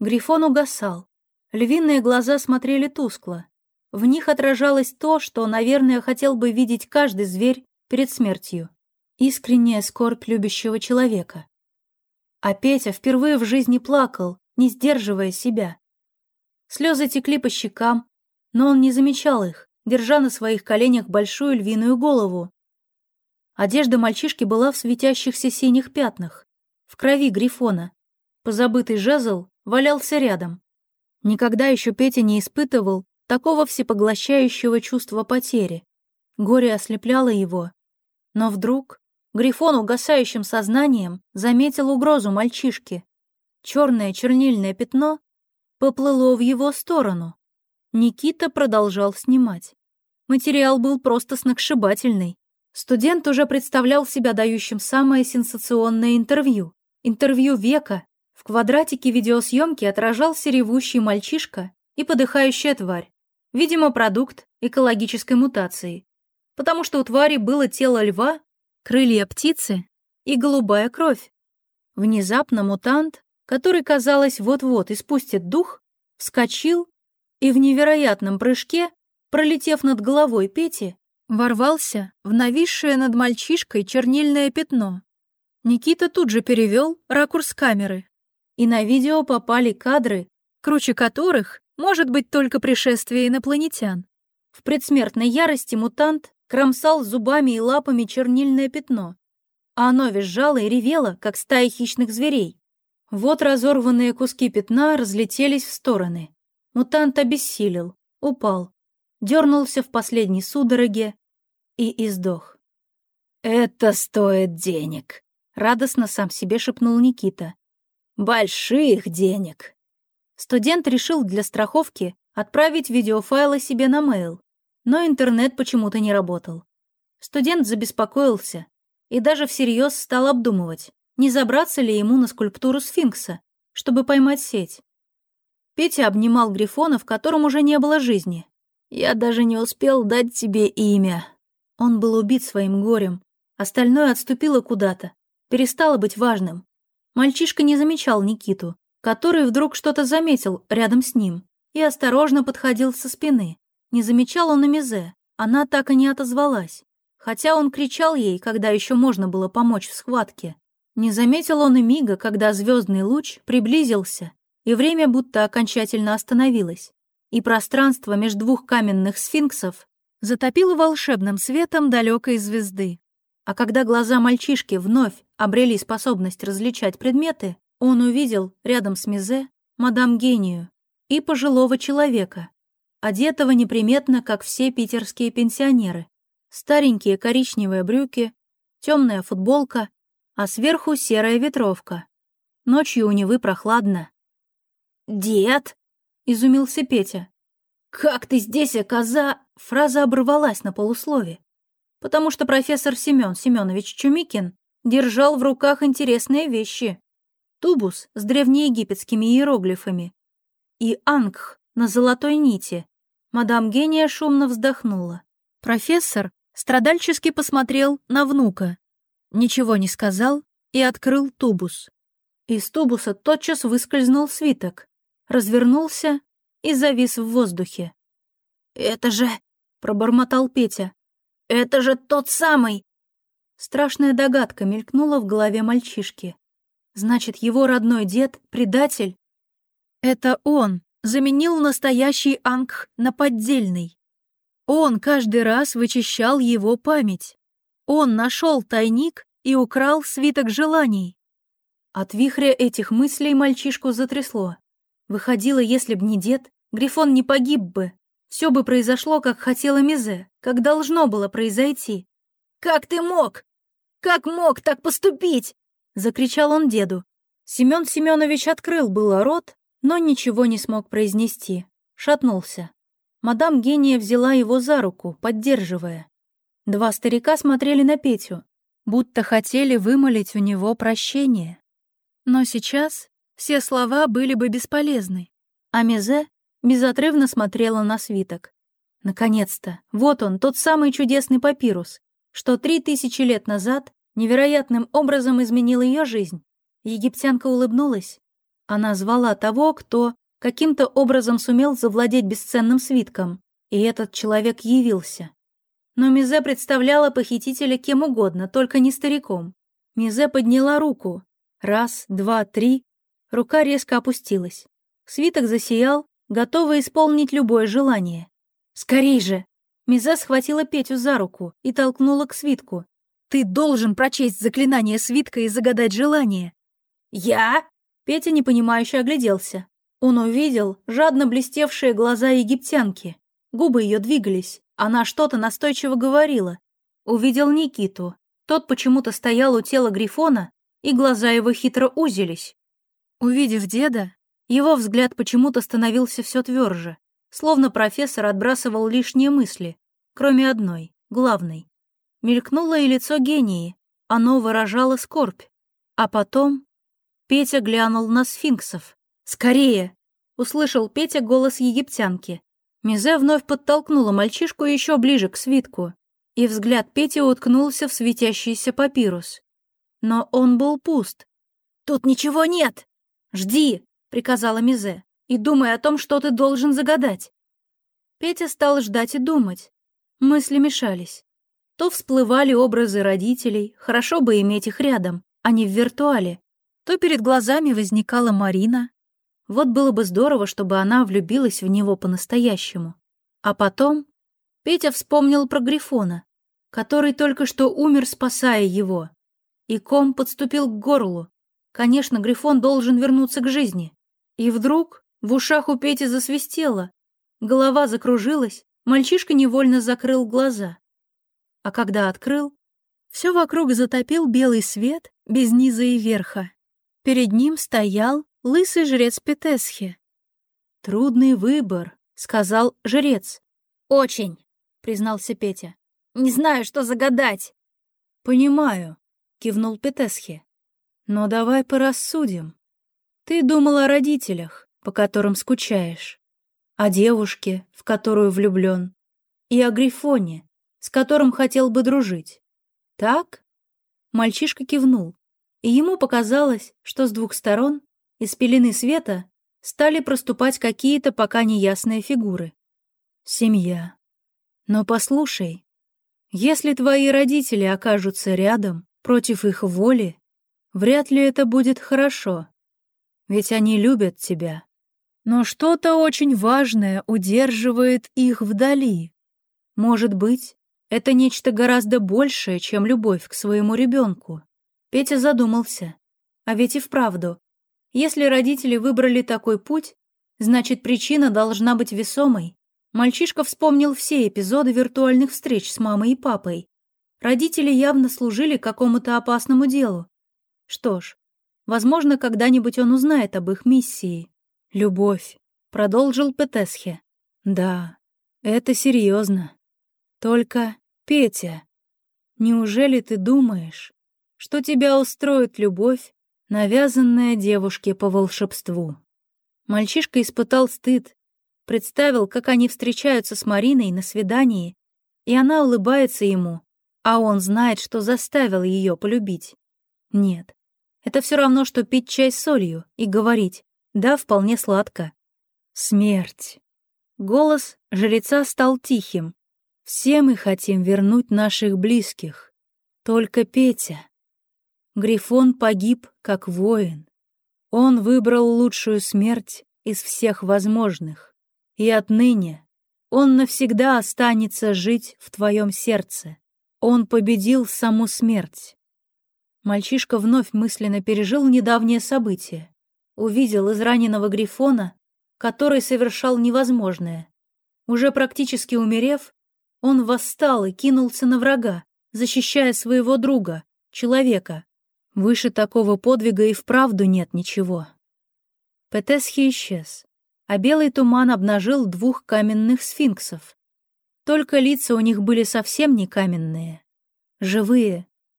Грифон угасал. Львиные глаза смотрели тускло. В них отражалось то, что, наверное, хотел бы видеть каждый зверь перед смертью. Искренняя скорбь любящего человека. А Петя впервые в жизни плакал, не сдерживая себя. Слезы текли по щекам, но он не замечал их, держа на своих коленях большую львиную голову. Одежда мальчишки была в светящихся синих пятнах, в крови грифона. Позабытый жезл валялся рядом. Никогда еще Петя не испытывал такого всепоглощающего чувства потери. Горе ослепляло его. Но вдруг Грифон угасающим сознанием заметил угрозу мальчишки. Черное чернильное пятно поплыло в его сторону. Никита продолжал снимать. Материал был просто сногсшибательный. Студент уже представлял себя дающим самое сенсационное интервью. Интервью века. В квадратике видеосъемки отражался ревущий мальчишка и подыхающая тварь. Видимо, продукт экологической мутации. Потому что у твари было тело льва, крылья птицы и голубая кровь. Внезапно мутант, который, казалось, вот-вот испустит дух, вскочил и в невероятном прыжке, пролетев над головой Пети, ворвался в нависшее над мальчишкой чернильное пятно. Никита тут же перевел ракурс камеры, и на видео попали кадры, круче которых может быть только пришествие инопланетян. В предсмертной ярости мутант кромсал зубами и лапами чернильное пятно, а оно визжало и ревело, как стая хищных зверей. Вот разорванные куски пятна разлетелись в стороны. Мутант обессилел, упал, дернулся в последней судороге и издох. «Это стоит денег», — радостно сам себе шепнул Никита. «Больших денег». Студент решил для страховки отправить видеофайлы себе на мейл, но интернет почему-то не работал. Студент забеспокоился и даже всерьез стал обдумывать, не забраться ли ему на скульптуру сфинкса, чтобы поймать сеть. Петя обнимал Грифона, в котором уже не было жизни. «Я даже не успел дать тебе имя», он был убит своим горем. Остальное отступило куда-то, перестало быть важным. Мальчишка не замечал Никиту, который вдруг что-то заметил рядом с ним и осторожно подходил со спины. Не замечал он и Мизе, она так и не отозвалась. Хотя он кричал ей, когда еще можно было помочь в схватке. Не заметил он и мига, когда звездный луч приблизился, и время будто окончательно остановилось, и пространство между двух каменных сфинксов затопило волшебным светом далекой звезды. А когда глаза мальчишки вновь обрели способность различать предметы, он увидел рядом с Мизе мадам Гению и пожилого человека, одетого неприметно, как все питерские пенсионеры. Старенькие коричневые брюки, темная футболка, а сверху серая ветровка. Ночью у Невы прохладно. «Дед!» — изумился Петя. «Как ты здесь, окоза...» Фраза оборвалась на полуслове, потому что профессор Семен Семенович Чумикин держал в руках интересные вещи. Тубус с древнеегипетскими иероглифами и ангх на золотой нити. Мадам Гения шумно вздохнула. Профессор страдальчески посмотрел на внука, ничего не сказал и открыл тубус. Из тубуса тотчас выскользнул свиток, развернулся и завис в воздухе. «Это же...» — пробормотал Петя. «Это же тот самый...» Страшная догадка мелькнула в голове мальчишки. Значит, его родной дед — предатель? Это он заменил настоящий Ангх на поддельный. Он каждый раз вычищал его память. Он нашел тайник и украл свиток желаний. От вихря этих мыслей мальчишку затрясло. Выходило, если б не дед, Грифон не погиб бы. Все бы произошло, как хотела Мизе, как должно было произойти. «Как ты мог? Как мог так поступить?» — закричал он деду. Семен Семенович открыл было рот, но ничего не смог произнести. Шатнулся. Мадам Гения взяла его за руку, поддерживая. Два старика смотрели на Петю, будто хотели вымолить у него прощение. Но сейчас все слова были бы бесполезны, а Мизе безотрывно смотрела на свиток. Наконец-то, вот он, тот самый чудесный папирус, что три тысячи лет назад невероятным образом изменил ее жизнь. Египтянка улыбнулась, Она звала того, кто каким-то образом сумел завладеть бесценным свитком, и этот человек явился. Но Мизе представляла похитителя кем угодно, только не стариком. Мизе подняла руку. Раз, два, три. Рука резко опустилась. Свиток засиял, готовый исполнить любое желание. «Скорей же!» Мизе схватила Петю за руку и толкнула к свитку. «Ты должен прочесть заклинание свитка и загадать желание!» «Я?» Петя непонимающе огляделся. Он увидел жадно блестевшие глаза египтянки. Губы ее двигались, она что-то настойчиво говорила. Увидел Никиту. Тот почему-то стоял у тела Грифона, и глаза его хитро узились. Увидев деда, его взгляд почему-то становился все тверже, словно профессор отбрасывал лишние мысли, кроме одной, главной. Мелькнуло и лицо гении, оно выражало скорбь. А потом Петя глянул на сфинксов. «Скорее!» — услышал Петя голос египтянки. Мизе вновь подтолкнула мальчишку еще ближе к свитку, и взгляд Пети уткнулся в светящийся папирус. Но он был пуст. «Тут ничего нет! Жди!» — приказала Мизе, «и думай о том, что ты должен загадать». Петя стал ждать и думать. Мысли мешались. То всплывали образы родителей, хорошо бы иметь их рядом, а не в виртуале то перед глазами возникала Марина. Вот было бы здорово, чтобы она влюбилась в него по-настоящему. А потом Петя вспомнил про Грифона, который только что умер, спасая его. И ком подступил к горлу. Конечно, Грифон должен вернуться к жизни. И вдруг в ушах у Пети засвистело, голова закружилась, мальчишка невольно закрыл глаза. А когда открыл, все вокруг затопил белый свет без низа и верха. Перед ним стоял лысый жрец Петесхи. «Трудный выбор», — сказал жрец. «Очень», — признался Петя. «Не знаю, что загадать». «Понимаю», — кивнул Петесхи. «Но давай порассудим. Ты думал о родителях, по которым скучаешь, о девушке, в которую влюблен, и о Грифоне, с которым хотел бы дружить. Так?» Мальчишка кивнул и ему показалось, что с двух сторон, из пелены света, стали проступать какие-то пока неясные фигуры. Семья. Но послушай, если твои родители окажутся рядом, против их воли, вряд ли это будет хорошо, ведь они любят тебя. Но что-то очень важное удерживает их вдали. Может быть, это нечто гораздо большее, чем любовь к своему ребенку. Петя задумался. А ведь и вправду, если родители выбрали такой путь, значит причина должна быть весомой. Мальчишка вспомнил все эпизоды виртуальных встреч с мамой и папой. Родители явно служили какому-то опасному делу. Что ж, возможно, когда-нибудь он узнает об их миссии. «Любовь», — продолжил Петесхе. «Да, это серьезно. Только, Петя, неужели ты думаешь, что тебя устроит любовь, навязанная девушке по волшебству. Мальчишка испытал стыд, представил, как они встречаются с Мариной на свидании, и она улыбается ему, а он знает, что заставил ее полюбить. Нет, это все равно, что пить чай с солью и говорить «да, вполне сладко». Смерть. Голос жреца стал тихим. Все мы хотим вернуть наших близких. Только Петя. Грифон погиб как воин. Он выбрал лучшую смерть из всех возможных, и отныне он навсегда останется жить в твоем сердце. Он победил саму смерть. Мальчишка вновь мысленно пережил недавнее событие. Увидел израненного Грифона, который совершал невозможное. Уже практически умерев, он восстал и кинулся на врага, защищая своего друга, человека, Выше такого подвига и вправду нет ничего. Петесхи исчез, а белый туман обнажил двух каменных сфинксов. Только лица у них были совсем не каменные. Живые,